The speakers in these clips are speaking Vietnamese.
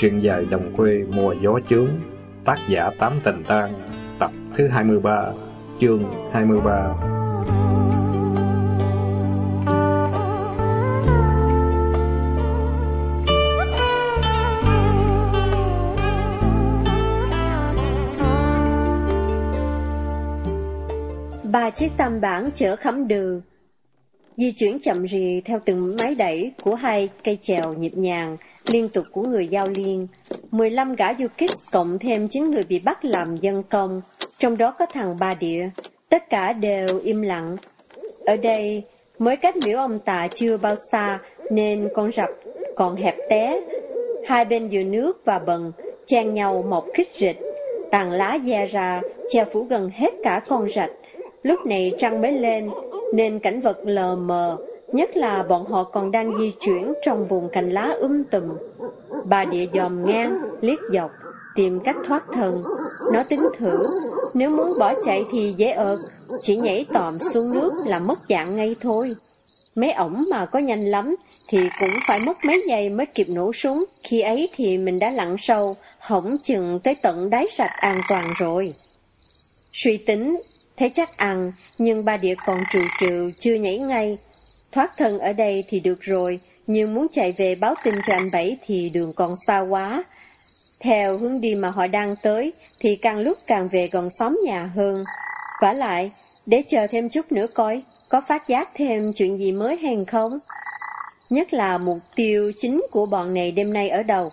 Truyện dài đồng quê mùa gió chướng, Tác giả Tám Tình Tan Tập thứ 23 Chương 23 Ba. Chiếc tam bản chở khấm đường. Di chuyển chậm rì theo từng máy đẩy của hai cây chèo nhịp nhàng, liên tục của người giao liên. 15 gã du kích cộng thêm 9 người bị bắt làm dân công, trong đó có thằng Ba Địa. Tất cả đều im lặng. Ở đây, mới cách miễu ông tạ chưa bao xa, nên con rập còn hẹp té. Hai bên dừa nước và bần, chen nhau một khích rịch. Tàn lá da ra, che phủ gần hết cả con rạch. Lúc này trăng mới lên, nên cảnh vật lờ mờ, nhất là bọn họ còn đang di chuyển trong vùng cành lá um tùm. Bà địa dòm ngang, liếc dọc, tìm cách thoát thân. Nó tính thử, nếu muốn bỏ chạy thì dễ ợt, chỉ nhảy tòm xuống nước là mất dạng ngay thôi. Mấy ổng mà có nhanh lắm thì cũng phải mất mấy giây mới kịp nổ súng, khi ấy thì mình đã lặn sâu, hỏng chừng tới tận đáy sạch an toàn rồi. Suy tính, Thế chắc ăn, nhưng ba địa còn trụ trừ, chưa nhảy ngay. Thoát thân ở đây thì được rồi, nhưng muốn chạy về báo tin cho anh Bảy thì đường còn xa quá. Theo hướng đi mà họ đang tới, thì càng lúc càng về gần xóm nhà hơn. vả lại, để chờ thêm chút nữa coi, có phát giác thêm chuyện gì mới hay không? Nhất là mục tiêu chính của bọn này đêm nay ở đâu?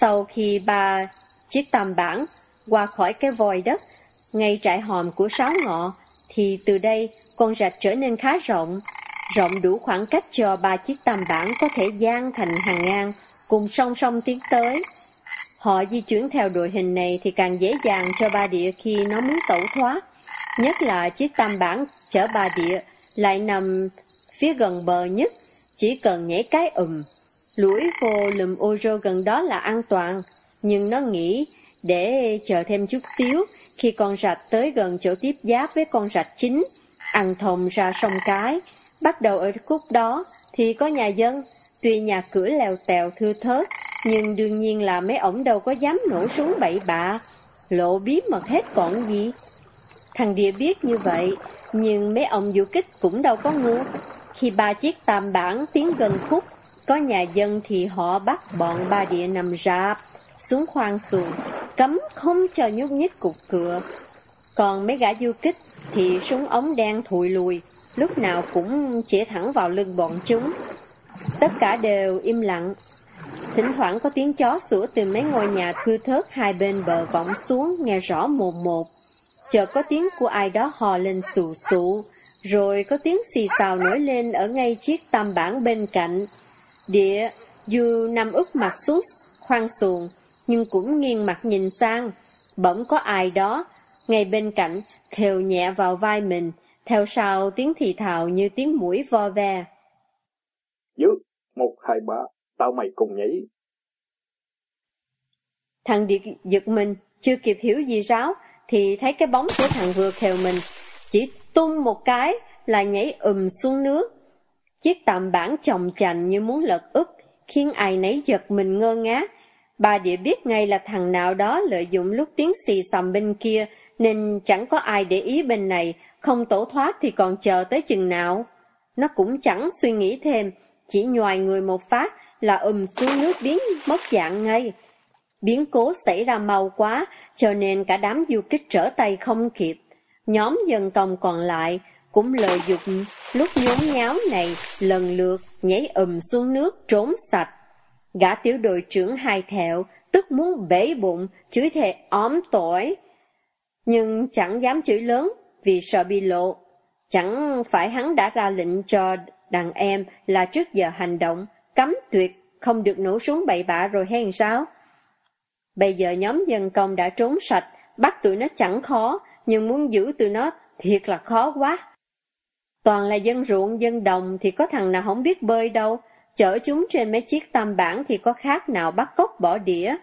Sau khi ba chiếc tam bản qua khỏi cái vòi đất, ngay trại hòm của sáu ngọ, thì từ đây con rạch trở nên khá rộng, rộng đủ khoảng cách cho ba chiếc tam bản có thể gian thành hàng ngang, cùng song song tiến tới. Họ di chuyển theo đội hình này thì càng dễ dàng cho ba địa khi nó muốn tẩu thoát, nhất là chiếc tam bản chở ba địa lại nằm phía gần bờ nhất, chỉ cần nhảy cái ùm. Lũi vô lùm ô rô gần đó là an toàn, nhưng nó nghĩ để chờ thêm chút xíu, khi con rạch tới gần chỗ tiếp giáp với con rạch chính, ăn thồng ra sông cái, bắt đầu ở khúc đó thì có nhà dân, tuy nhà cửa lèo tèo thưa thớt, nhưng đương nhiên là mấy ổng đâu có dám nổ súng bậy bạ, lộ bí mật hết còn gì. Thằng Địa biết như vậy, nhưng mấy ông du kích cũng đâu có ngu. Khi ba chiếc tam bản tiến gần khúc, có nhà dân thì họ bắt bọn ba địa nằm rạp, xuống khoang xuồng, cấm không cho nhúc nhích cục cửa. Còn mấy gã du kích thì súng ống đen thụi lùi, lúc nào cũng chỉ thẳng vào lưng bọn chúng. Tất cả đều im lặng. Thỉnh thoảng có tiếng chó sủa từ mấy ngôi nhà thưa thớt hai bên bờ vọng xuống nghe rõ một một. Chợt có tiếng của ai đó hò lên sù sụ, rồi có tiếng xì xào nổi lên ở ngay chiếc tam bản bên cạnh. Địa, dù nằm úp mặt xuống khoang xuồng, nhưng cũng nghiêng mặt nhìn sang. Bỗng có ai đó, ngay bên cạnh, khều nhẹ vào vai mình, theo sau tiếng thì thào như tiếng mũi vo ve. Dưới, một, hai, ba, tao mày cùng nhảy. Thằng Điệt giật mình, chưa kịp hiểu gì ráo, thì thấy cái bóng của thằng vừa khều mình. Chỉ tung một cái là nhảy ùm xuống nước. Chiếc tạm bản chồng chành như muốn lật úp, khiến ai nấy giật mình ngơ ngác. Bà địa biết ngay là thằng nào đó lợi dụng lúc tiếng xì xầm bên kia, nên chẳng có ai để ý bên này, không tổ thoát thì còn chờ tới chừng nào. Nó cũng chẳng suy nghĩ thêm, chỉ nhòi người một phát là ùm xuống nước biến mất dạng ngay. Biến cố xảy ra mau quá, cho nên cả đám du kích trở tay không kịp. Nhóm dân công còn lại cũng lợi dụng lúc nhốn nháo này lần lượt nhảy ùm xuống nước trốn sạch. Gã tiểu đội trưởng hài thẹo, tức muốn bể bụng, chửi thề óm tỏi. Nhưng chẳng dám chửi lớn, vì sợ bị lộ. Chẳng phải hắn đã ra lệnh cho đàn em là trước giờ hành động, cấm tuyệt, không được nổ súng bậy bạ rồi hay sao? Bây giờ nhóm dân công đã trốn sạch, bắt tụi nó chẳng khó, nhưng muốn giữ tụi nó thiệt là khó quá. Toàn là dân ruộng, dân đồng thì có thằng nào không biết bơi đâu, chở chúng trên mấy chiếc tam bản thì có khác nào bắt cốc bỏ đĩa,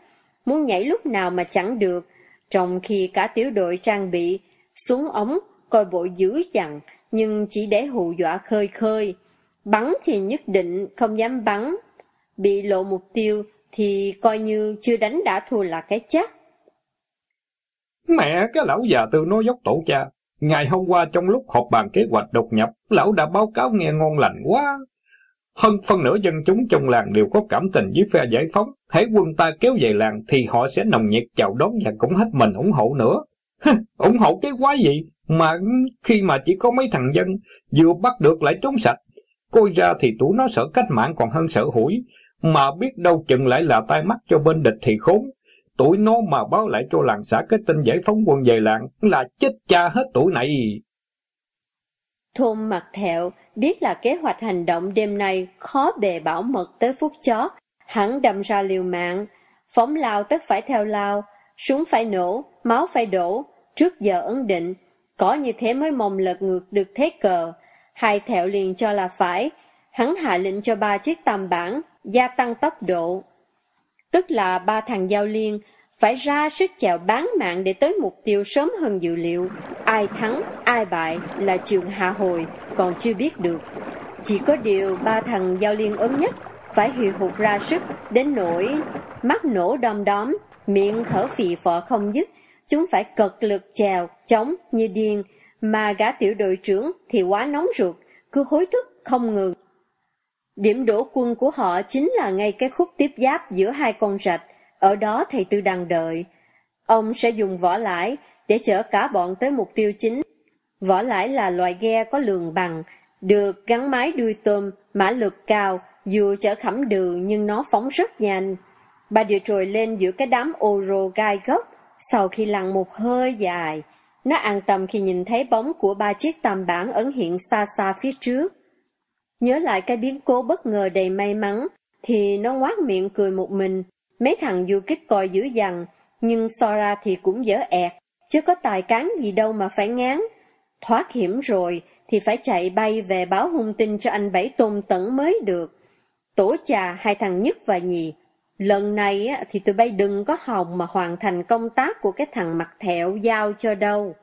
muốn nhảy lúc nào mà chẳng được, trong khi cả tiểu đội trang bị, xuống ống, coi bộ dữ dằn, nhưng chỉ để hù dọa khơi khơi. Bắn thì nhất định không dám bắn, bị lộ mục tiêu thì coi như chưa đánh đã thua là cái chắc. Mẹ, cái lão già tư nói dốc tổ cha. Ngày hôm qua trong lúc họp bàn kế hoạch đột nhập, lão đã báo cáo nghe ngon lành quá. Hơn phân nửa dân chúng trong làng đều có cảm tình với phe giải phóng. Hãy quân ta kéo về làng thì họ sẽ nồng nhiệt, chào đón và cũng hết mình ủng hộ nữa. ủng hộ cái quái gì? Mà khi mà chỉ có mấy thằng dân vừa bắt được lại trốn sạch. Coi ra thì tụi nó sợ cách mạng còn hơn sợ hủi. Mà biết đâu chừng lại là tai mắt cho bên địch thì khốn. Tụi nó mà báo lại cho làng xã cái tin giải phóng quân về làng là chết cha hết tuổi này. Thôn mặt thẹo biết là kế hoạch hành động đêm nay khó bề bảo mật tới phút chót, hắn đâm ra liều mạng, phóng lao tất phải theo lao, súng phải nổ, máu phải đổ, trước giờ ấn định, có như thế mới mong lật ngược được thế cờ. Hai thẹo liền cho là phải, hắn hạ lệnh cho ba chiếc tầm bản, gia tăng tốc độ. Tức là ba thằng giao liên phải ra sức chèo bán mạng để tới mục tiêu sớm hơn dự liệu. Ai thắng, ai bại là trường hạ hồi, còn chưa biết được. Chỉ có điều ba thằng giao liên ốm nhất phải hiệu hụt ra sức đến nỗi mắt nổ đom đóm, miệng thở phì phò không dứt. Chúng phải cực lực chèo, chống như điên, mà gã tiểu đội trưởng thì quá nóng ruột, cứ hối thức không ngừng. Điểm đổ quân của họ chính là ngay cái khúc tiếp giáp giữa hai con rạch, ở đó thầy Tư đang đợi. Ông sẽ dùng vỏ lãi để chở cả bọn tới mục tiêu chính. Vỏ lãi là loại ghe có lường bằng, được gắn mái đuôi tôm, mã lực cao, dù chở khẩm đường nhưng nó phóng rất nhanh. Bà điều trồi lên giữa cái đám ô rô gai gốc, sau khi lặn một hơi dài. Nó an tâm khi nhìn thấy bóng của ba chiếc tàm bản ấn hiện xa xa phía trước. Nhớ lại cái biến cố bất ngờ đầy may mắn, thì nó ngoác miệng cười một mình. Mấy thằng du kích coi dữ dằn, nhưng so ra thì cũng dở ẹt, chứ có tài cán gì đâu mà phải ngán. Thoát hiểm rồi thì phải chạy bay về báo hung tin cho anh Bảy Tôn Tẩn mới được. Tổ trà hai thằng nhất và nhì. Lần này thì tụi bay đừng có hòng mà hoàn thành công tác của cái thằng mặt thẹo giao cho đâu.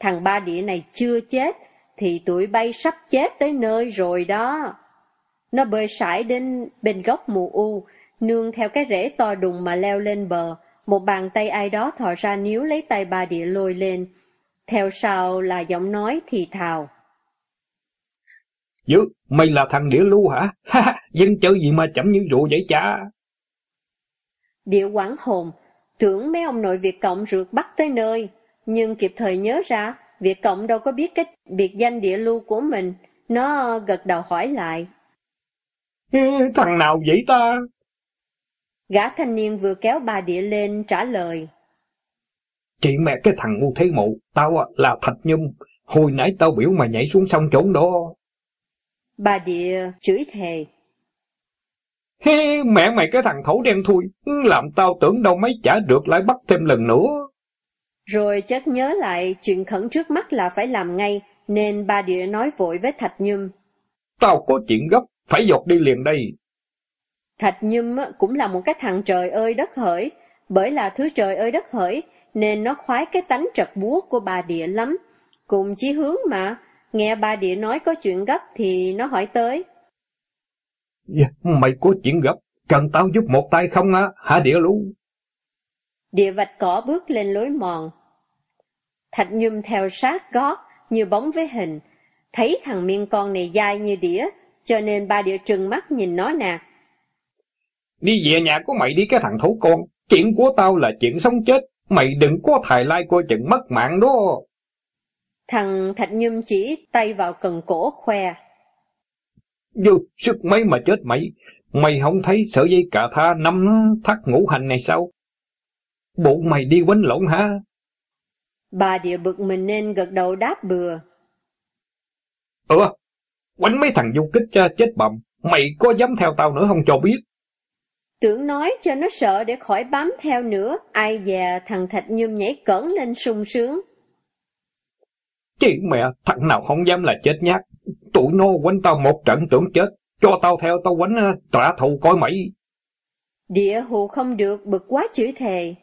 Thằng ba địa này chưa chết, thì tụi bay sắp chết tới nơi rồi đó. Nó bơi sải đến bên góc mù u, nương theo cái rễ to đùng mà leo lên bờ, một bàn tay ai đó thò ra níu lấy tay ba địa lôi lên. Theo sau là giọng nói thì thào. Dứ, mày là thằng đĩa lưu hả? Ha dân chơi gì mà chậm như rượu vậy cha? Địa quảng hồn, tưởng mấy ông nội Việt Cộng rượt bắt tới nơi, nhưng kịp thời nhớ ra, Việt Cộng đâu có biết cái biệt danh địa lưu của mình, nó gật đầu hỏi lại. Thằng nào vậy ta? Gã thanh niên vừa kéo bà địa lên trả lời. Chị mẹ cái thằng ngu thế mụ, tao là Thạch Nhung, hồi nãy tao biểu mà nhảy xuống sông trốn đó. Bà địa chửi thề. Hê, mẹ mày cái thằng thổ đen thui, làm tao tưởng đâu mấy trả được lại bắt thêm lần nữa. Rồi chất nhớ lại chuyện khẩn trước mắt là phải làm ngay, nên bà địa nói vội với Thạch Nhâm. Tao có chuyện gấp, phải dột đi liền đây. Thạch Nhâm cũng là một cái thằng trời ơi đất hỡi, bởi là thứ trời ơi đất hỡi, nên nó khoái cái tánh trật búa của bà địa lắm. Cùng chí hướng mà, nghe bà địa nói có chuyện gấp thì nó hỏi tới. Yeah, mày có chuyện gấp, cần tao giúp một tay không á, hả địa luôn? Địa vạch cỏ bước lên lối mòn. Thạch Nhâm theo sát gót, như bóng với hình. Thấy thằng miên con này dai như đĩa, cho nên ba địa trừng mắt nhìn nó nè. Đi về nhà của mày đi cái thằng thấu con, chuyện của tao là chuyện sống chết, mày đừng có thài lai coi chừng mất mạng đó. Thằng Thạch Nhâm chỉ tay vào cần cổ khoe. Vô, sức mấy mà chết mày, mày không thấy sợi dây cà tha năm thắt ngũ hành này sao? Bộ mày đi quánh lộn hả? Bà địa bực mình nên gật đầu đáp bừa. Ừ, quánh mấy thằng du kích chết bầm, mày có dám theo tao nữa không cho biết. Tưởng nói cho nó sợ để khỏi bám theo nữa, ai già thằng Thạch Nhum nhảy cẩn lên sung sướng. Chị mẹ, thằng nào không dám là chết nhát. Tụi nó quánh tao một trận tưởng chết, cho tao theo tao quánh ờ, trả thù coi mày. Địa hù không được, bực quá chửi thề.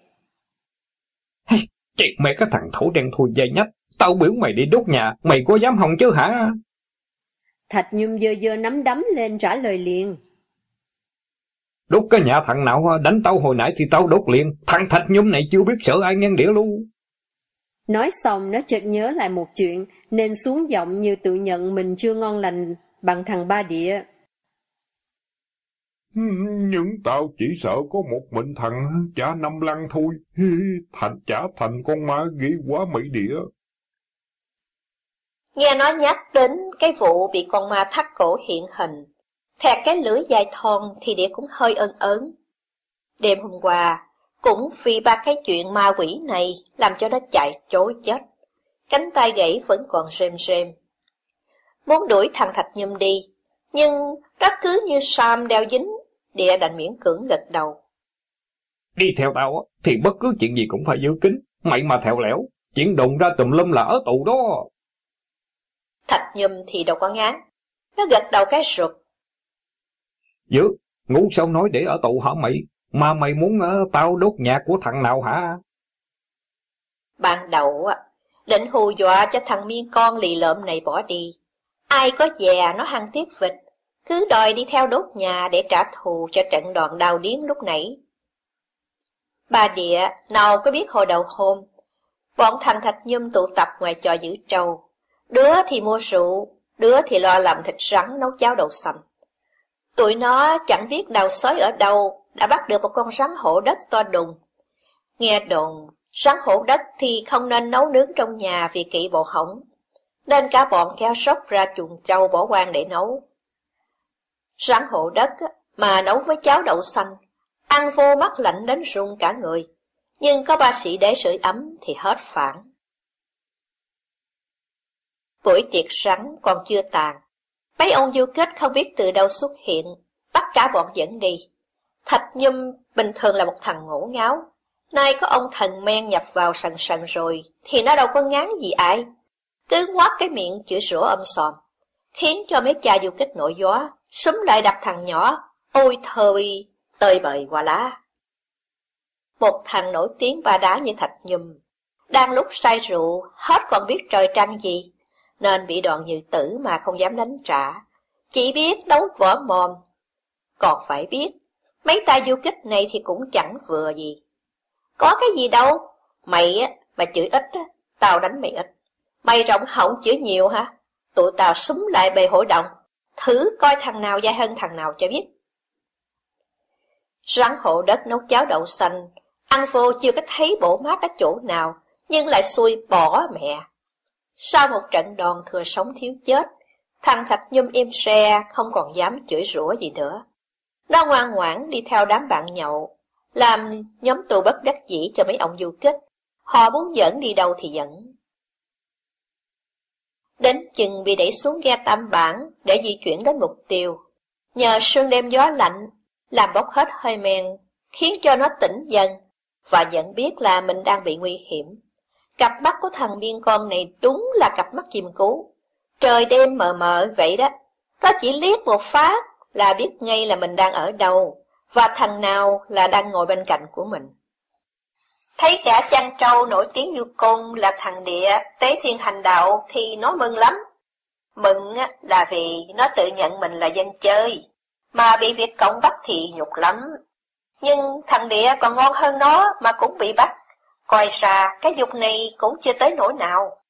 Hey, chị mẹ cái thằng thổ đen thui dây nhách, tao biểu mày đi đốt nhà, mày có dám hòng chứ hả? Thạch Nhum dơ dơ nắm đấm lên trả lời liền. Đốt cái nhà thằng nào đánh tao hồi nãy thì tao đốt liền, thằng Thạch Nhum này chưa biết sợ ai ngang đĩa luôn. Nói xong nó chợt nhớ lại một chuyện, nên xuống giọng như tự nhận mình chưa ngon lành bằng thằng ba địa. Nhưng tao chỉ sợ có một mình thằng chả năm lăng thôi, thành chả thành con ma ghê quá mỹ địa. Nghe nói nhắc đến cái vụ bị con ma thắt cổ hiện hình, thẹt cái lưỡi dài thon thì địa cũng hơi ân ớn. Đêm hôm qua, cũng vì ba cái chuyện ma quỷ này làm cho nó chạy trối chết. Cánh tay gãy vẫn còn rêm rêm. Muốn đuổi thằng Thạch Nhâm đi, nhưng nó cứ như Sam đeo dính, địa đành miễn cưỡng gật đầu. Đi theo tao thì bất cứ chuyện gì cũng phải giữ kín, mày mà theo lẻo, chuyện đụng ra tùm lum là ở tù đó. Thạch Nhâm thì đâu có ngán, nó gật đầu cái rụt. Giữ, ngủ sao nói để ở tù hả mày? Mà mày muốn uh, tao đốt nhà của thằng nào hả? Ban đầu định hù dọa cho thằng miên con lì lợm này bỏ đi. Ai có già nó hăng tiếc vịt, cứ đòi đi theo đốt nhà để trả thù cho trận đòn đào điếm lúc nãy. Bà địa nào có biết hồi đầu hôm, bọn thằng Thạch Nhâm tụ tập ngoài trò giữ trâu. Đứa thì mua rượu, đứa thì lo làm thịt rắn nấu cháo đậu xanh. Tụi nó chẳng biết đào sói ở đâu, đã bắt được một con rắn hổ đất to đùng. Nghe đồn, rắn hổ đất thì không nên nấu nướng trong nhà vì kỵ bộ hỏng, nên cả bọn kéo sóc ra chuồng trâu bỏ quan để nấu. Rắn hổ đất mà nấu với cháo đậu xanh, ăn vô mắt lạnh đến run cả người, nhưng có ba sĩ để sưởi ấm thì hết phản. Buổi tiệc rắn còn chưa tàn, mấy ông du kích không biết từ đâu xuất hiện, bắt cả bọn dẫn đi. Thạch Nhâm bình thường là một thằng ngổ ngáo, nay có ông thần men nhập vào sần sần rồi, thì nó đâu có ngán gì ai. Cứ ngoác cái miệng chữa rủa âm sòm, khiến cho mấy cha du kích nổi gió, súng lại đập thằng nhỏ, ôi thời, tơi bời qua lá. Một thằng nổi tiếng ba đá như Thạch Nhâm, đang lúc say rượu, hết còn biết trời trăng gì, nên bị đoàn dự tử mà không dám đánh trả, chỉ biết đấu võ mồm. Còn phải biết, mấy tay du kích này thì cũng chẳng vừa gì. Có cái gì đâu, mày á, mà chửi ít á, tao đánh mày ít. Mày rộng họng chửi nhiều hả? Tụi tao súng lại bề hội đồng, thử coi thằng nào dai hơn thằng nào cho biết. Rắn hộ đất nấu cháo đậu xanh, ăn vô chưa có thấy bổ mát ở chỗ nào, nhưng lại xui bỏ mẹ. Sau một trận đòn thừa sống thiếu chết, thằng Thạch Nhung im xe không còn dám chửi rủa gì nữa. Nó ngoan ngoãn đi theo đám bạn nhậu, làm nhóm tù bất đắc dĩ cho mấy ông du kích. Họ muốn dẫn đi đâu thì dẫn. Đến chừng bị đẩy xuống ghe tam bản để di chuyển đến mục tiêu. Nhờ sương đêm gió lạnh, làm bốc hết hơi men, khiến cho nó tỉnh dần, và nhận biết là mình đang bị nguy hiểm. Cặp mắt của thằng biên con này đúng là cặp mắt chìm cú. Trời đêm mờ mờ vậy đó. Nó chỉ liếc một phát là biết ngay là mình đang ở đâu, và thằng nào là đang ngồi bên cạnh của mình. Thấy cả chăn trâu nổi tiếng như côn là thằng địa tế thiên hành đạo thì nó mừng lắm. Mừng là vì nó tự nhận mình là dân chơi, mà bị việc cộng bắt thì nhục lắm. Nhưng thằng địa còn ngon hơn nó mà cũng bị bắt. Coi ra cái dục này cũng chưa tới nỗi nào.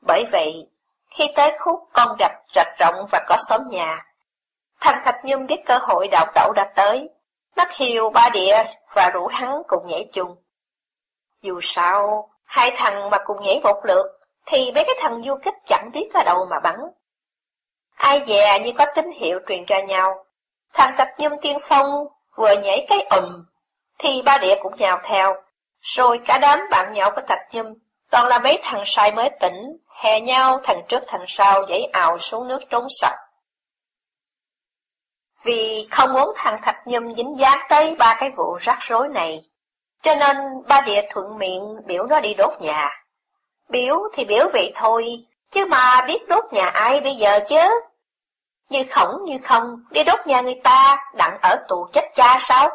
Bởi vậy, khi tới khúc con gặp rạch rộng và có xóm nhà, thằng Thạch Nhung biết cơ hội đạo tẩu đã tới. mắt hiu ba địa và rủ hắn cùng nhảy chung. Dù sao, hai thằng mà cùng nhảy một lượt, thì mấy cái thằng du kích chẳng biết ở đâu mà bắn. Ai dè như có tín hiệu truyền cho nhau. Thằng Thạch Nhung tiên phong vừa nhảy cái ùm, thì ba địa cũng nhào theo. Rồi cả đám bạn nhậu của Thạch Nhâm, toàn là mấy thằng sai mới tỉnh, hè nhau thằng trước thằng sau dãy ào xuống nước trốn sạch. Vì không muốn thằng Thạch Nhâm dính dáng tới ba cái vụ rắc rối này, cho nên ba địa thuận miệng biểu nó đi đốt nhà. Biểu thì biểu vậy thôi, chứ mà biết đốt nhà ai bây giờ chứ? Như khổng như không, đi đốt nhà người ta, đặng ở tù chết cha sao?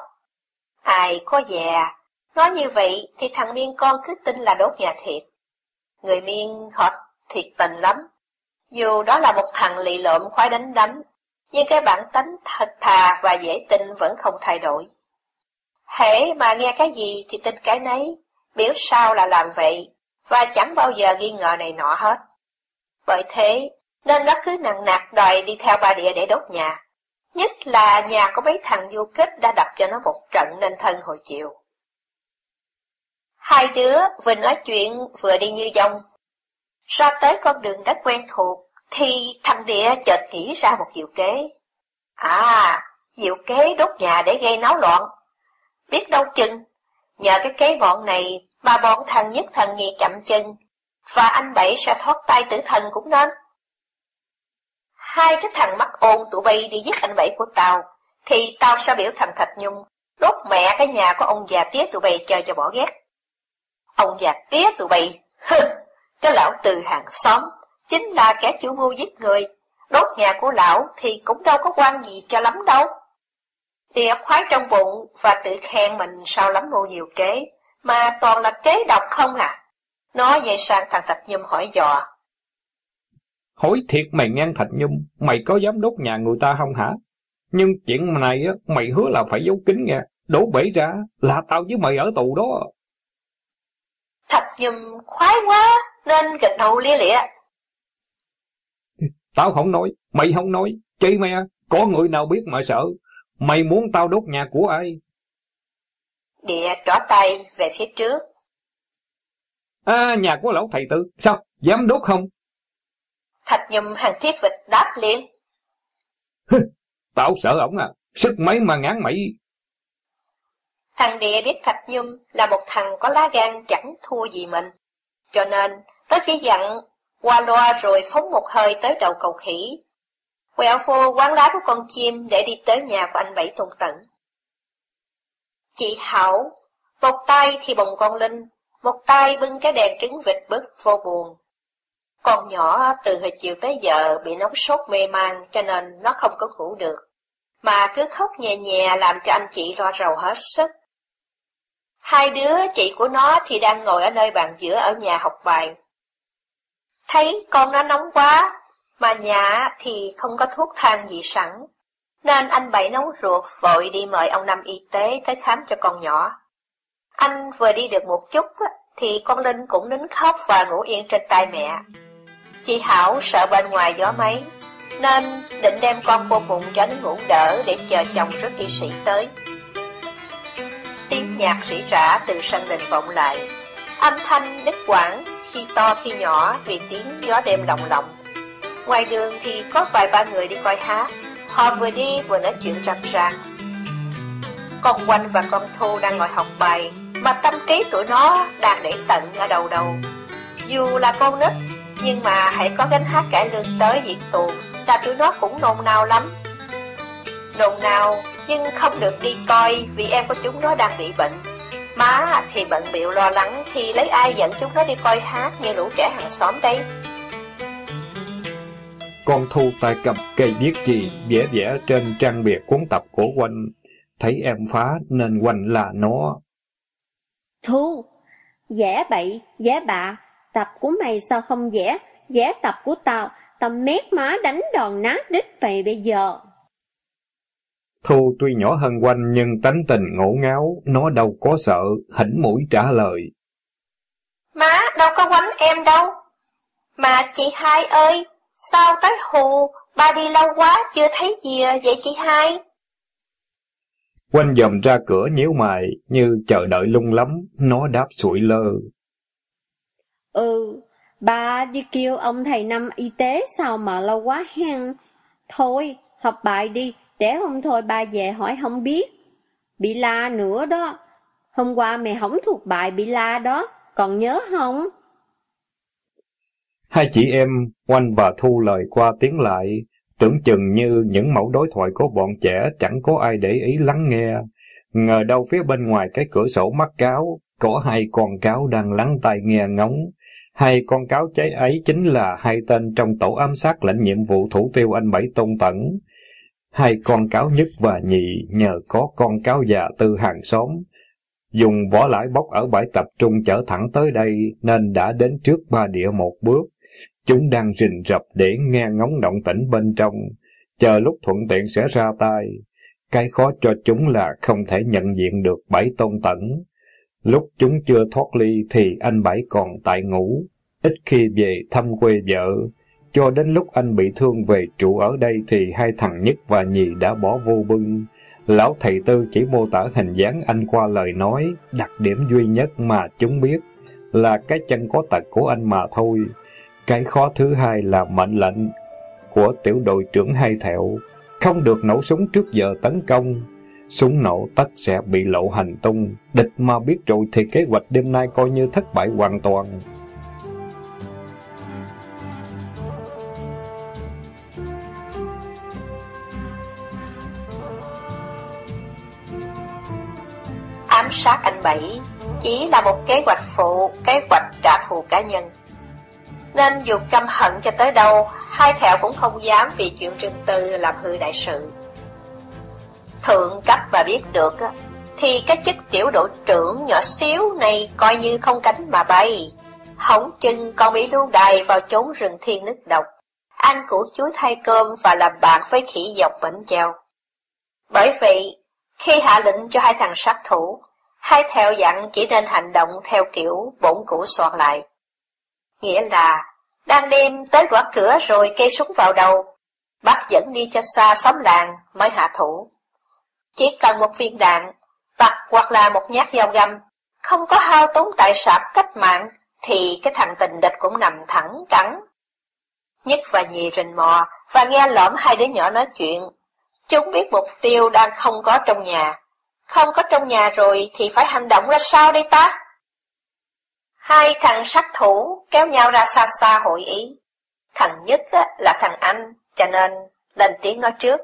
Ai có già, nói như vậy thì thằng Miên con cứ tin là đốt nhà thiệt. Người Miên họ thiệt tình lắm. Dù đó là một thằng lì lộm khoái đánh đấm, nhưng cái bản tánh thật thà và dễ tin vẫn không thay đổi. Hễ mà nghe cái gì thì tin cái nấy, biểu sao là làm vậy, và chẳng bao giờ nghi ngờ này nọ hết. Bởi thế, nên nó cứ nặng nặc đòi đi theo ba địa để đốt nhà. Nhất là nhà có mấy thằng du kích đã đập cho nó một trận nên thân hồi chiều. Hai đứa vừa nói chuyện vừa đi như dông. Ra tới con đường đất quen thuộc, thì thằng địa chợt nghĩ ra một diệu kế. À, diệu kế đốt nhà để gây náo loạn. Biết đâu chừng, nhờ cái kế bọn này mà bọn thằng nhất thần nhì chậm chân, và anh Bảy sẽ thoát tay tử thần cũng nên. Hai cái thằng mắc ôn tụi bay đi giết anh Bảy của tao, thì tao sẽ biểu thằng Thạch Nhung đốt mẹ cái nhà của ông già tía tụi bay chơi cho bỏ ghét. Ông già tía tụi bay, cái lão từ hàng xóm, chính là kẻ chủ mưu giết người. Đốt nhà của lão thì cũng đâu có quan gì cho lắm đâu. Tiệp khoái trong bụng và tự khen mình sao lắm mưu nhiều kế, mà toàn là kế độc không à. Nó dậy sang thằng Thạch Nhung hỏi dò. Hỏi thiệt mày ngang Thạch Nhung, mày có dám đốt nhà người ta không hả? Nhưng chuyện này á, mày hứa là phải giấu kín nha, đổ bể ra là tao với mày ở tù đó. Thạch Nhung khoái quá, nên gật đầu lia lịa. Tao không nói, mày không nói, chi mẹ, có người nào biết mà sợ. Mày muốn tao đốt nhà của ai? Địa trỏ tay về phía trước. À, nhà của lão thầy tử, sao, dám đốt không? Thạch nhùm hàng thiết vịt đáp liền. Tao sợ ổng à, sức mấy mà ngán mày. Thằng địa biết Thạch Nhum là một thằng có lá gan chẳng thua gì mình. Cho nên, nó chỉ dặn qua loa rồi phóng một hơi tới đầu cầu khỉ. Quẹo vô quán lá của con chim để đi tới nhà của anh Bảy Tôn Tận. Chị Hảo, một tay thì bồng con Linh, một tay bưng cái đèn trứng vịt bớt vô buồn. Con nhỏ từ hồi chiều tới giờ bị nóng sốt mê man cho nên nó không có ngủ được, mà cứ khóc nhẹ nhẹ làm cho anh chị lo rầu hết sức. Hai đứa chị của nó thì đang ngồi ở nơi bàn giữa ở nhà học bài. Thấy con nó nóng quá, mà nhà thì không có thuốc thang gì sẵn, nên anh Bảy nóng ruột vội đi mời ông Năm y tế tới khám cho con nhỏ. Anh vừa đi được một chút thì con Linh cũng nín khóc và ngủ yên trên tay mẹ. Chị Hảo sợ bên ngoài gió máy, nên định đem con vô bụng cho nó ngủ đỡ để chờ chồng rất y sĩ tới. Tiếng nhạc rỉ rả từ sân đình vọng lại, âm thanh đứt quãng khi to khi nhỏ vì tiếng gió đêm lộng lộng. Ngoài đường thì có vài ba người đi coi hát, họ vừa đi vừa nói chuyện rầm ràng. Con Quanh và con Thu đang ngồi học bài, mà tâm trí tụi nó đang để tận ở đầu đầu. Dù là con nít, nhưng mà hãy có gánh hát cải lương tới diện tù, là tụi nó cũng nôn nao lắm. Nôn nao, nhưng không được đi coi vì em của chúng nó đang bị bệnh. Má thì bận biểu lo lắng thì lấy ai dẫn chúng nó đi coi hát như lũ trẻ hàng xóm đây. Con Thu tay cầm cây viết gì vẽ vẽ trên trang bìa cuốn tập của Quanh. Thấy em phá nên Quanh là nó. Thu, vẽ bậy, vẽ bạ, tập của mày sao không vẽ, vẽ tập của tao, tao mét má đánh đòn nát đít mày bây giờ. Thu tuy nhỏ hơn Quanh nhưng tánh tình ngổ ngáo, nó đâu có sợ, hỉnh mũi trả lời. Má đâu có quánh em đâu. Mà chị hai ơi, sao tới hù, ba đi lâu quá chưa thấy gì vậy chị hai? Quanh dòm ra cửa nhíu mày, như chờ đợi lung lắm, nó đáp sụi lơ. Ừ, bà đi kêu ông thầy năm y tế sao mà lâu quá hen. Thôi, học bài đi, để hôm thôi ba về hỏi không biết. Bị la nữa đó. Hôm qua mày không thuộc bài bị la đó, còn nhớ không? Hai chị em, Oanh và Thu lời qua tiếng lại, Tưởng chừng như những mẫu đối thoại của bọn trẻ chẳng có ai để ý lắng nghe. Ngờ đâu phía bên ngoài cái cửa sổ mắt cáo, có hai con cáo đang lắng tai nghe ngóng. Hai con cáo cháy ấy chính là hai tên trong tổ ám sát lãnh nhiệm vụ thủ tiêu anh Bảy Tôn Tẩn. Hai con cáo nhất và nhị nhờ có con cáo già từ hàng xóm. Dùng vỏ lãi bốc ở bãi tập trung chở thẳng tới đây nên đã đến trước ba địa một bước. Chúng đang rình rập để nghe ngóng động tĩnh bên trong, chờ lúc thuận tiện sẽ ra tay. Cái khó cho chúng là không thể nhận diện được Bảy Tôn Tẩn. Lúc chúng chưa thoát ly thì anh Bảy còn tại ngủ, ít khi về thăm quê vợ. Cho đến lúc anh bị thương về trụ ở đây thì hai thằng Nhất và Nhì đã bỏ vô bưng. Lão thầy tư chỉ mô tả hình dáng anh qua lời nói, đặc điểm duy nhất mà chúng biết là cái chân có tật của anh mà thôi. Cái khó thứ hai là mệnh lệnh của tiểu đội trưởng hai thẹo, không được nổ súng trước giờ tấn công. Súng nổ tất sẽ bị lộ hành tung, địch mà biết rồi thì kế hoạch đêm nay coi như thất bại hoàn toàn. Sát anh Bảy chỉ là một kế hoạch phụ, kế hoạch trả thù cá nhân. Nên dù căm hận cho tới đâu, hai thẹo cũng không dám vì chuyện riêng tư làm hư đại sự. Thượng cấp và biết được, thì cái chức tiểu đội trưởng nhỏ xíu này coi như không cánh mà bay. Hỏng chân còn bị lưu đày vào chốn rừng thiên nước độc. Anh củ chuối thay cơm và làm bạn với khỉ dọc bánh treo. Bởi vậy, khi hạ lệnh cho hai thằng sát thủ, hay theo dặn chỉ nên hành động theo kiểu bổn củ soạn lại. Nghĩa là, đang đêm tới quả cửa rồi cây súng vào đầu, bắt dẫn đi cho xa xóm làng mới hạ thủ. Chỉ cần một viên đạn, bạc hoặc là một nhát dao găm, không có hao tốn tài sản cách mạng, thì cái thằng tình địch cũng nằm thẳng cắn. Nhất và nhì rình mò, và nghe lõm hai đứa nhỏ nói chuyện. Chúng biết mục tiêu đang không có trong nhà. Không có trong nhà rồi thì phải hành động ra sao đây ta? Hai thằng sát thủ kéo nhau ra xa xa hội ý. Thằng nhất là thằng anh, cho nên lên tiếng nói trước.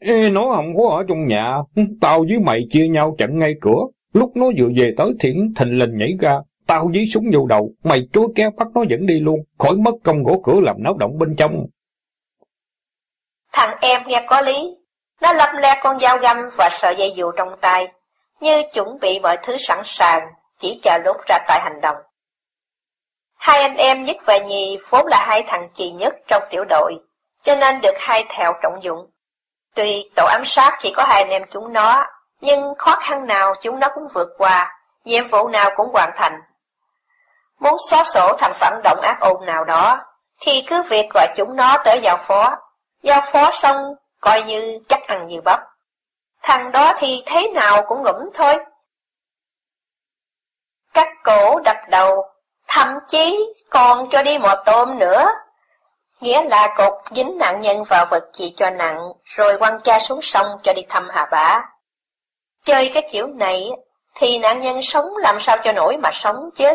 Ê, nó không có ở trong nhà, tao với mày chia nhau chặn ngay cửa. Lúc nó vừa về tới thiển thình lình nhảy ra, tao dí súng vô đầu, mày chối kéo bắt nó dẫn đi luôn, khỏi mất công gỗ cửa làm náo động bên trong. Thằng em nghe có lý, nó lập le con dao găm và sợi dây dù trong tay, như chuẩn bị mọi thứ sẵn sàng, chỉ chờ lúc ra tay hành động. Hai anh em nhất và nhì vốn là hai thằng chì nhất trong tiểu đội, cho nên được hai thèo trọng dụng. Tuy tổ ám sát chỉ có hai anh em chúng nó, nhưng khó khăn nào chúng nó cũng vượt qua, nhiệm vụ nào cũng hoàn thành. Muốn xóa sổ thành phản động ác ôn nào đó, thì cứ việc gọi chúng nó tới giao phó. Giao phó xong, coi như chắc ăn như bắp. Thằng đó thì thế nào cũng ngủm thôi. Cắt cổ đập đầu, thậm chí còn cho đi một tôm nữa. Nghĩa là cột dính nạn nhân vào vật gì cho nặng, rồi quăng cha xuống sông cho đi thăm hà bá. Chơi cái kiểu này, thì nạn nhân sống làm sao cho nổi mà sống chứ.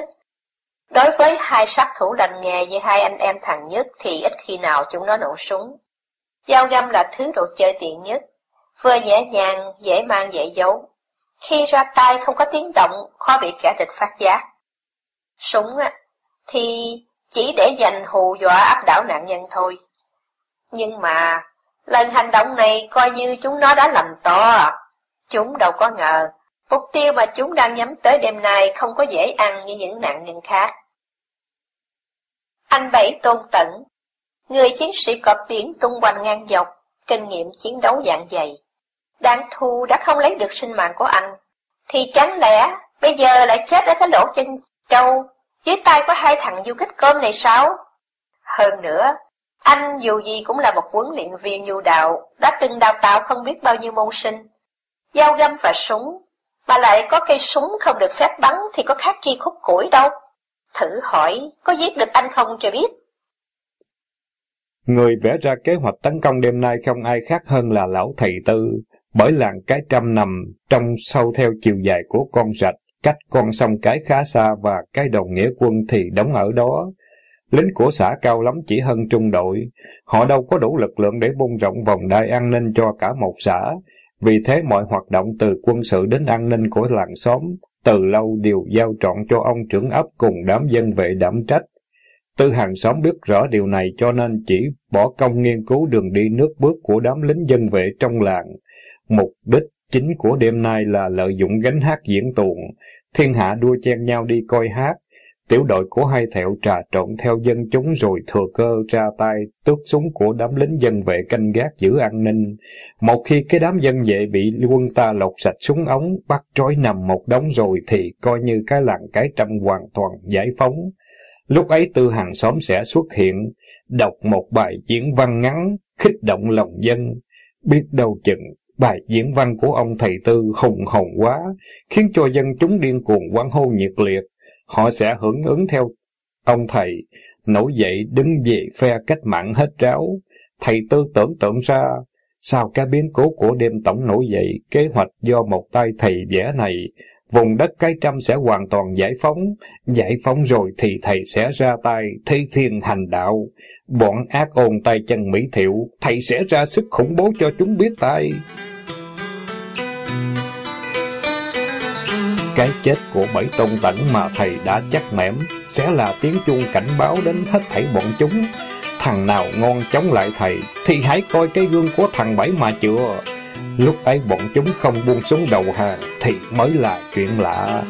Đối với hai sát thủ lành nghề như hai anh em thằng nhất thì ít khi nào chúng nó nổ súng. Dao găm là thứ đồ chơi tiện nhất, vừa nhẹ nhàng, dễ mang dễ giấu. Khi ra tay không có tiếng động, khó bị kẻ địch phát giác. Súng á, thì chỉ để dành hù dọa áp đảo nạn nhân thôi. Nhưng mà, lần hành động này coi như chúng nó đã làm to. Chúng đâu có ngờ, mục tiêu mà chúng đang nhắm tới đêm nay không có dễ ăn như những nạn nhân khác. Anh Bảy Tôn Tẩn, người chiến sĩ cọp biển tung hoành ngang dọc, kinh nghiệm chiến đấu dạng dày. Đáng thu đã không lấy được sinh mạng của anh, thì chẳng lẽ bây giờ lại chết ở cái lỗ chân trâu dưới tay của hai thằng du kích cơm này sao? Hơn nữa, anh dù gì cũng là một huấn luyện viên nhu đạo, đã từng đào tạo không biết bao nhiêu môn sinh. Dao găm và súng, mà lại có cây súng không được phép bắn thì có khác chi khúc củi đâu. Thử hỏi, có giết được anh không cho biết? Người vẽ ra kế hoạch tấn công đêm nay không ai khác hơn là lão thầy tư, bởi làng cái trăm nằm trong sâu theo chiều dài của con rạch, cách con sông cái khá xa và cái đồng nghĩa quân thì đóng ở đó. Lính của xã cao lắm chỉ hơn trung đội. Họ đâu có đủ lực lượng để bung rộng vòng đai an ninh cho cả một xã. Vì thế mọi hoạt động từ quân sự đến an ninh của làng xóm, từ lâu đều giao trọn cho ông trưởng ấp cùng đám dân vệ đảm trách. Tư hàng xóm biết rõ điều này cho nên chỉ bỏ công nghiên cứu đường đi nước bước của đám lính dân vệ trong làng. Mục đích chính của đêm nay là lợi dụng gánh hát diễn tuồng, thiên hạ đua chen nhau đi coi hát, Tiểu đội của hai thẹo trà trộn theo dân chúng rồi thừa cơ ra tay tước súng của đám lính dân vệ canh gác giữ an ninh. Một khi cái đám dân vệ bị quân ta lột sạch súng ống, bắt trói nằm một đống rồi thì coi như cái làng cái trăm hoàn toàn giải phóng. Lúc ấy tư hàng xóm sẽ xuất hiện, đọc một bài diễn văn ngắn, khích động lòng dân. Biết đâu chừng, bài diễn văn của ông thầy tư hùng hồn quá, khiến cho dân chúng điên cuồng quán hô nhiệt liệt họ sẽ hưởng ứng theo ông thầy, nổi dậy đứng về phe cách mạng hết ráo. Thầy tư tưởng tượng ra, sau cái biến cố của đêm tổng nổi dậy, kế hoạch do một tay thầy vẽ này, vùng đất cái trăm sẽ hoàn toàn giải phóng, giải phóng rồi thì thầy sẽ ra tay thi thiên hành đạo. Bọn ác ôn tay chân mỹ thiệu, thầy sẽ ra sức khủng bố cho chúng biết tay. Cái chết của bảy tôn tảnh mà thầy đã chắc mẻm sẽ là tiếng chuông cảnh báo đến hết thảy bọn chúng. Thằng nào ngon chống lại thầy thì hãy coi cái gương của thằng bảy mà chữa. Lúc ấy bọn chúng không buông xuống đầu hàng thì mới là chuyện lạ.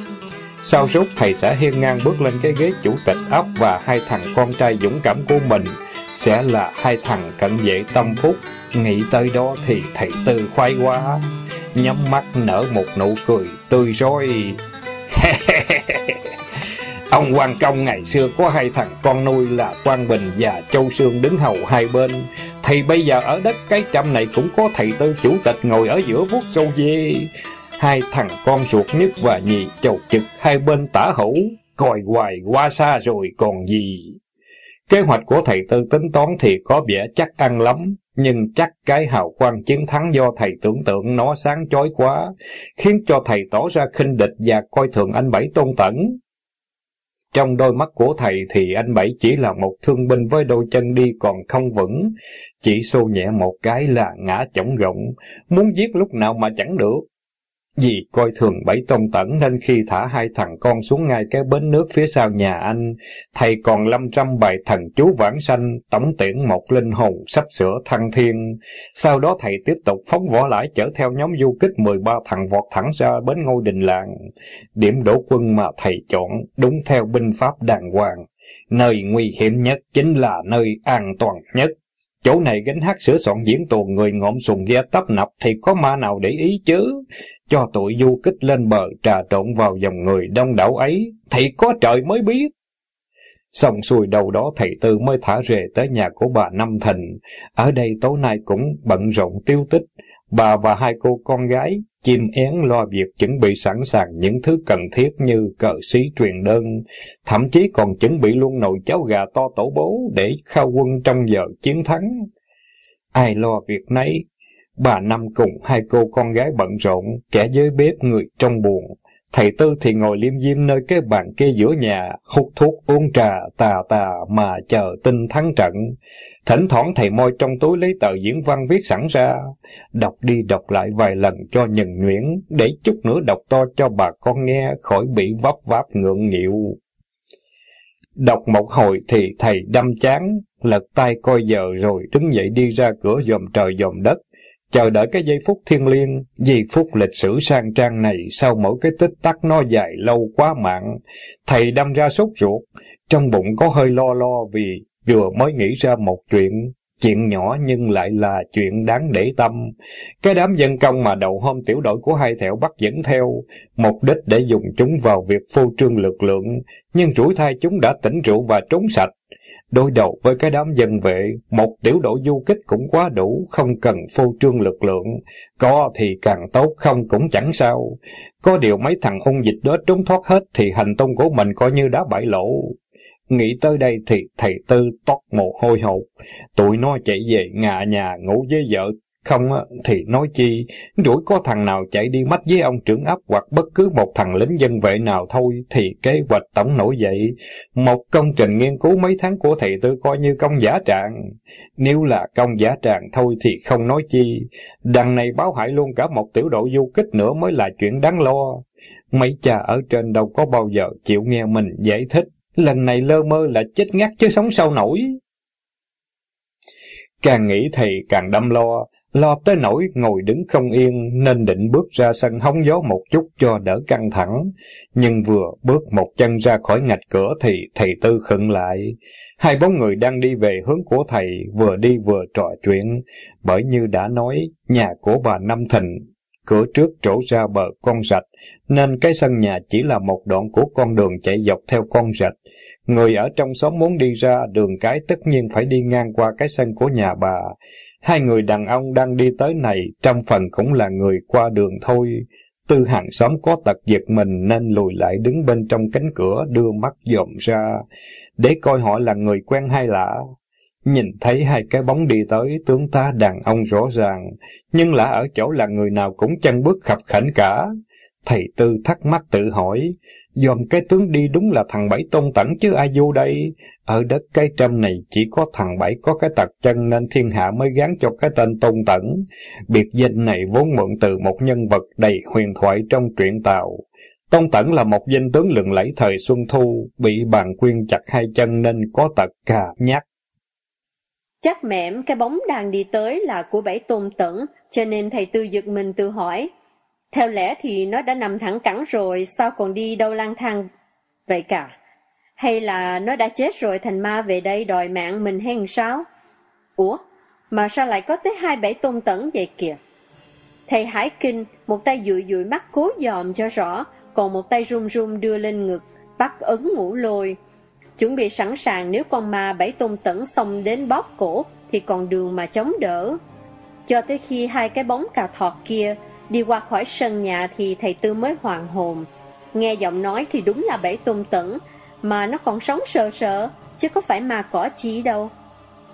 Sau rút, thầy sẽ hiên ngang bước lên cái ghế chủ tịch ấp và hai thằng con trai dũng cảm của mình sẽ là hai thằng cận vệ tâm phúc. Nghĩ tới đó thì thầy tư khoái quá, nhắm mắt nở một nụ cười tươi rói. Ông quan công ngày xưa có hai thằng con nuôi là Quang Bình và Châu Sương đứng hầu hai bên. Thì bây giờ ở đất cái trăm này cũng có thầy tư chủ tịch ngồi ở giữa vuốt sâu dê. Hai thằng con ruột nhất và nhì chầu trực hai bên tả hữu, còi hoài qua xa rồi còn gì. Kế hoạch của thầy tư tính toán thì có vẻ chắc ăn lắm, nhưng chắc cái hào quang chiến thắng do thầy tưởng tượng nó sáng chói quá, khiến cho thầy tỏ ra khinh địch và coi thường anh Bảy tôn tẩn. Trong đôi mắt của thầy thì anh Bảy chỉ là một thương binh với đôi chân đi còn không vững, chỉ xô nhẹ một cái là ngã chổng gọng, muốn giết lúc nào mà chẳng được. Vì coi thường bảy tôn tẩn nên khi thả hai thằng con xuống ngay cái bến nước phía sau nhà anh, thầy còn lâm trăm bài thần chú vãng sanh, tổng tiễn một linh hồn sắp sửa thăng thiên. Sau đó thầy tiếp tục phóng võ lãi chở theo nhóm du kích 13 thằng vọt thẳng ra bến ngôi đình làng. Điểm đổ quân mà thầy chọn đúng theo binh pháp đàng hoàng. Nơi nguy hiểm nhất chính là nơi an toàn nhất. Chỗ này gánh hát sửa soạn diễn tuồng người ngộm sùng ghe tấp nập thì có ma nào để ý chứ. Cho tụi du kích lên bờ trà trộn vào dòng người đông đảo ấy, thì có trời mới biết. Xong xuôi đầu đó thầy Tư mới thả rề tới nhà của bà Năm Thịnh. Ở đây tối nay cũng bận rộn tiêu tích. Bà và hai cô con gái chim én lo việc chuẩn bị sẵn sàng những thứ cần thiết như cờ xí truyền đơn, thậm chí còn chuẩn bị luôn nồi cháo gà to tổ bố để khao quân trong giờ chiến thắng. Ai lo việc nấy, bà Năm cùng hai cô con gái bận rộn, kẻ dưới bếp người trong buồn. Thầy Tư thì ngồi liêm diêm nơi cái bàn kia giữa nhà, hút thuốc uống trà, tà tà mà chờ tin thắng trận. Thỉnh thoảng thầy môi trong túi lấy tờ diễn văn viết sẵn ra, đọc đi đọc lại vài lần cho nhận nhuyễn, để chút nữa đọc to cho bà con nghe khỏi bị vấp váp ngượng nghịu. Đọc một hồi thì thầy đâm chán, lật tay coi giờ rồi đứng dậy đi ra cửa dòm trời dòm đất, chờ đợi cái giây phút thiên liêng, giây phút lịch sử sang trang này sau mỗi cái tích tắc nó dài lâu quá mạng. Thầy đâm ra sốt ruột, trong bụng có hơi lo lo vì vừa mới nghĩ ra một chuyện, chuyện nhỏ nhưng lại là chuyện đáng để tâm. Cái đám dân công mà đầu hôm tiểu đội của hai thẹo bắt dẫn theo, mục đích để dùng chúng vào việc phô trương lực lượng, nhưng rủi thai chúng đã tỉnh rượu và trốn sạch. Đối đầu với cái đám dân vệ, một tiểu đội du kích cũng quá đủ, không cần phô trương lực lượng. Có thì càng tốt, không cũng chẳng sao. Có điều mấy thằng ung dịch đó trốn thoát hết thì hành tung của mình coi như đã bại lộ. Nghĩ tới đây thì thầy Tư tót mồ hôi hột. Tụi nó chạy về ngạ nhà ngủ với vợ, không thì nói chi, rủi có thằng nào chạy đi mách với ông trưởng ấp hoặc bất cứ một thằng lính dân vệ nào thôi thì kế hoạch tổng nổi dậy. Một công trình nghiên cứu mấy tháng của thầy tư coi như công giả trạng. Nếu là công giả trạng thôi thì không nói chi. Đằng này báo hại luôn cả một tiểu đội du kích nữa mới là chuyện đáng lo. Mấy cha ở trên đâu có bao giờ chịu nghe mình giải thích. Lần này lơ mơ là chết ngắt chứ sống sao nổi. Càng nghĩ thì càng đâm lo, lo tới nỗi ngồi đứng không yên nên định bước ra sân hóng gió một chút cho đỡ căng thẳng. Nhưng vừa bước một chân ra khỏi ngạch cửa thì thầy Tư khựng lại. Hai bóng người đang đi về hướng của thầy vừa đi vừa trò chuyện, bởi như đã nói, nhà của bà Năm Thịnh, cửa trước trổ ra bờ con rạch, nên cái sân nhà chỉ là một đoạn của con đường chạy dọc theo con rạch. Người ở trong xóm muốn đi ra đường cái tất nhiên phải đi ngang qua cái sân của nhà bà. Hai người đàn ông đang đi tới này, trong phần cũng là người qua đường thôi. Tư hàng xóm có tật giật mình nên lùi lại đứng bên trong cánh cửa đưa mắt dòm ra, để coi họ là người quen hay lạ. Nhìn thấy hai cái bóng đi tới tướng ta đàn ông rõ ràng, nhưng lạ ở chỗ là người nào cũng chân bước khập khảnh cả. Thầy Tư thắc mắc tự hỏi, dòm cái tướng đi đúng là thằng Bảy tôn tẩn chứ ai vô đây. Ở đất cây trâm này chỉ có thằng Bảy có cái tật chân nên thiên hạ mới gán cho cái tên tôn tẩn. Biệt danh này vốn mượn từ một nhân vật đầy huyền thoại trong truyện Tàu. Tôn Tẩn là một danh tướng lừng lẫy thời Xuân Thu, bị bàn quyên chặt hai chân nên có tật cà nhát. Chắc mẻm cái bóng đang đi tới là của bảy tôn tẩn, cho nên thầy Tư giật mình tự hỏi. Theo lẽ thì nó đã nằm thẳng cẳng rồi, sao còn đi đâu lang thang vậy cả? Hay là nó đã chết rồi thành ma về đây đòi mạng mình hay sao? Ủa, mà sao lại có tới hai bảy tôn tẩn vậy kìa? Thầy Hải Kinh, một tay dụi dụi mắt cố dòm cho rõ, còn một tay run run đưa lên ngực, bắt ấn ngủ lôi. Chuẩn bị sẵn sàng nếu con ma bảy tôn tẩn xông đến bóp cổ, thì còn đường mà chống đỡ. Cho tới khi hai cái bóng cà thọt kia đi qua khỏi sân nhà thì thầy Tư mới hoàng hồn. Nghe giọng nói thì đúng là bể tôn tẩn, mà nó còn sống sờ sờ, chứ có phải mà cỏ chỉ đâu.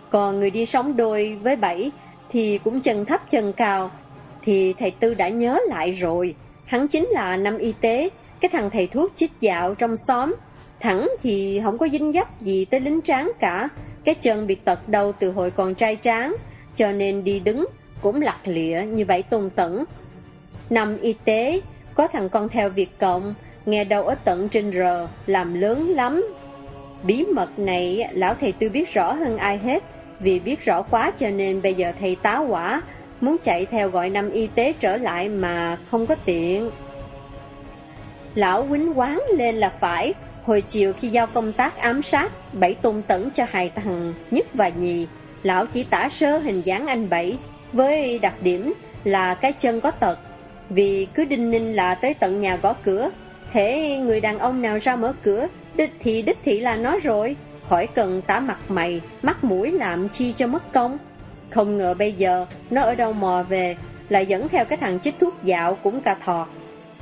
Còn người đi sống đôi với bảy thì cũng chân thấp chân cao, thì thầy Tư đã nhớ lại rồi. Hắn chính là năm y tế, cái thằng thầy thuốc chích dạo trong xóm. Thẳng thì không có dính dấp gì tới lính tráng cả, cái chân bị tật đầu từ hồi còn trai tráng, cho nên đi đứng cũng lặt lịa như vậy tôn tẩn. Năm y tế, có thằng con theo Việt Cộng, nghe đâu ở tận trên R, làm lớn lắm. Bí mật này lão thầy tư biết rõ hơn ai hết, vì biết rõ quá cho nên bây giờ thầy táo quả, muốn chạy theo gọi năm y tế trở lại mà không có tiện. Lão quýnh quán lên là phải, hồi chiều khi giao công tác ám sát, bảy tôn tẩn cho hai thằng nhất và nhì, lão chỉ tả sơ hình dáng anh bảy, với đặc điểm là cái chân có tật, vì cứ đinh ninh là tới tận nhà gõ cửa, thế người đàn ông nào ra mở cửa, đích thì đích thị là nó rồi, khỏi cần tả mặt mày, mắt mũi làm chi cho mất công. Không ngờ bây giờ nó ở đâu mò về, lại dẫn theo cái thằng chích thuốc dạo cũng cà thọt.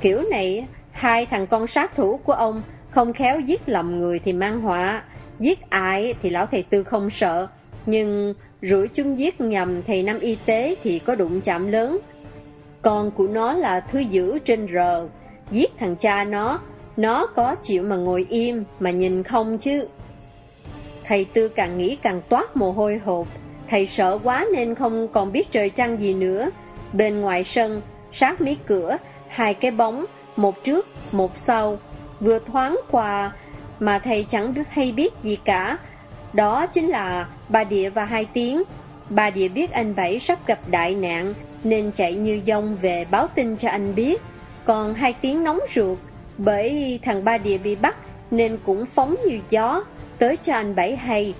Kiểu này, hai thằng con sát thủ của ông không khéo giết lầm người thì mang họa, giết ai thì lão thầy tư không sợ, nhưng rủi chúng giết nhầm thầy năm y tế thì có đụng chạm lớn. Con của nó là thứ giữ trên rờ, giết thằng cha nó, nó có chịu mà ngồi im mà nhìn không chứ. Thầy tư càng nghĩ càng toát mồ hôi hột, thầy sợ quá nên không còn biết trời trăng gì nữa. Bên ngoài sân, sát mí cửa, hai cái bóng, một trước, một sau, vừa thoáng qua mà thầy chẳng hay biết gì cả. Đó chính là bà Địa và hai tiếng. Bà Địa biết anh Bảy sắp gặp đại nạn nên chạy như dông về báo tin cho anh biết. Còn hai tiếng nóng ruột bởi thằng Ba Địa bị bắt nên cũng phóng như gió tới cho anh Bảy hay.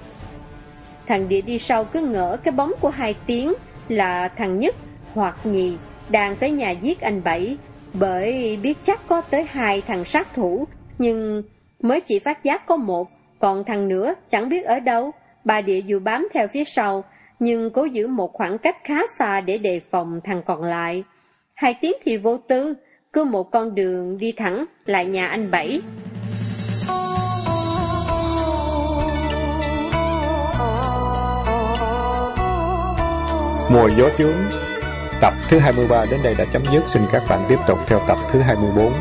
Thằng Địa đi sau cứ ngỡ cái bóng của hai tiếng là thằng Nhất hoặc Nhì đang tới nhà giết anh Bảy bởi biết chắc có tới hai thằng sát thủ, nhưng mới chỉ phát giác có một, còn thằng nữa chẳng biết ở đâu. Bà địa dù bám theo phía sau, nhưng cố giữ một khoảng cách khá xa để đề phòng thằng còn lại. Hai tiếng thì vô tư, cứ một con đường đi thẳng lại nhà anh Bảy. Mùa gió chướng Tập thứ 23 đến đây đã chấm dứt, xin các bạn tiếp tục theo tập thứ 24.